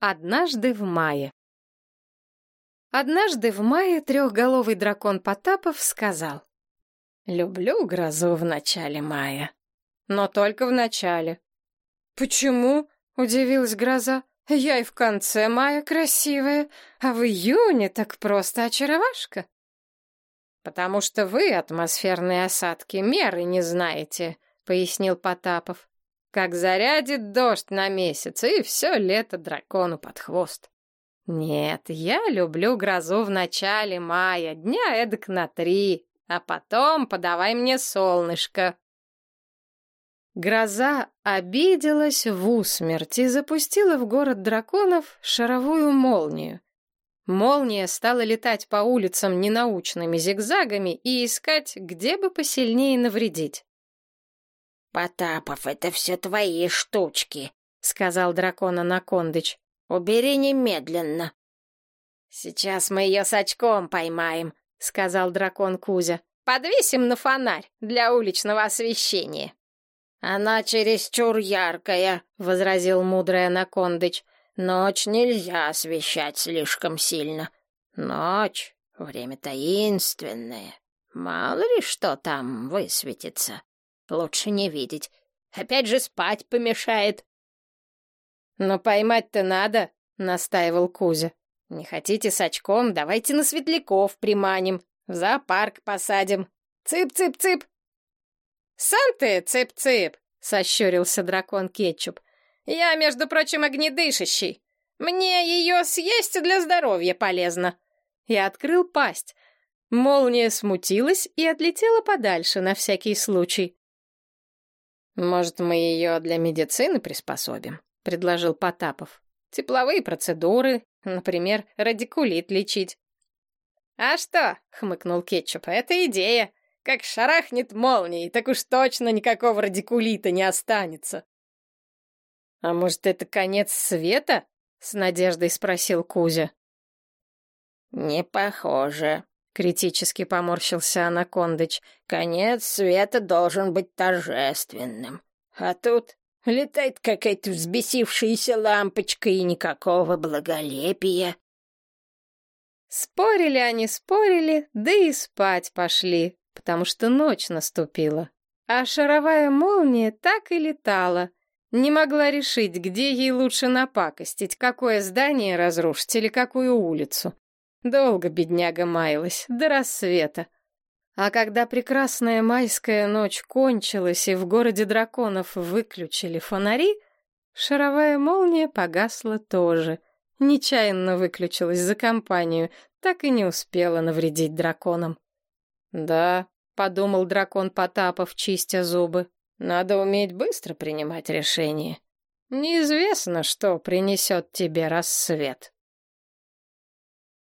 Однажды в мае. Однажды в мае трехголовый дракон Потапов сказал. «Люблю грозу в начале мая, но только в начале». «Почему?» — удивилась гроза. «Я и в конце мая красивая, а в июне так просто очаровашка». «Потому что вы, атмосферные осадки, меры не знаете», — пояснил Потапов. Как зарядит дождь на месяц, и все лето дракону под хвост. Нет, я люблю грозу в начале мая, дня эдак на три, а потом подавай мне солнышко. Гроза обиделась в усмерть и запустила в город драконов шаровую молнию. Молния стала летать по улицам ненаучными зигзагами и искать, где бы посильнее навредить. «Потапов, это все твои штучки», — сказал дракон Анакондыч. «Убери немедленно». «Сейчас мы ее с очком поймаем», — сказал дракон Кузя. «Подвесим на фонарь для уличного освещения». «Она чересчур яркая», — возразил мудрый Анакондыч. «Ночь нельзя освещать слишком сильно. Ночь — время таинственное. Мало ли что там высветится». Лучше не видеть. Опять же спать помешает. Но поймать-то надо, настаивал Кузя. Не хотите с очком, давайте на светляков приманим, в зоопарк посадим. Цып-цып-цып. Сам ты цып-цып, сощурился дракон Кетчуп. Я, между прочим, огнедышащий. Мне ее съесть для здоровья полезно. И открыл пасть. Молния смутилась и отлетела подальше на всякий случай. «Может, мы ее для медицины приспособим?» — предложил Потапов. «Тепловые процедуры, например, радикулит лечить». «А что?» — хмыкнул Кетчуп. «Это идея. Как шарахнет молнией, так уж точно никакого радикулита не останется». «А может, это конец света?» — с надеждой спросил Кузя. «Не похоже», Критически поморщился Анакондыч. Конец света должен быть торжественным. А тут летает какая-то взбесившаяся лампочка и никакого благолепия. Спорили они, спорили, да и спать пошли, потому что ночь наступила. А шаровая молния так и летала. Не могла решить, где ей лучше напакостить, какое здание разрушить или какую улицу. Долго бедняга маялась, до рассвета. А когда прекрасная майская ночь кончилась и в городе драконов выключили фонари, шаровая молния погасла тоже. Нечаянно выключилась за компанию, так и не успела навредить драконам. «Да», — подумал дракон Потапов, чистя зубы, — «надо уметь быстро принимать решения. Неизвестно, что принесет тебе рассвет».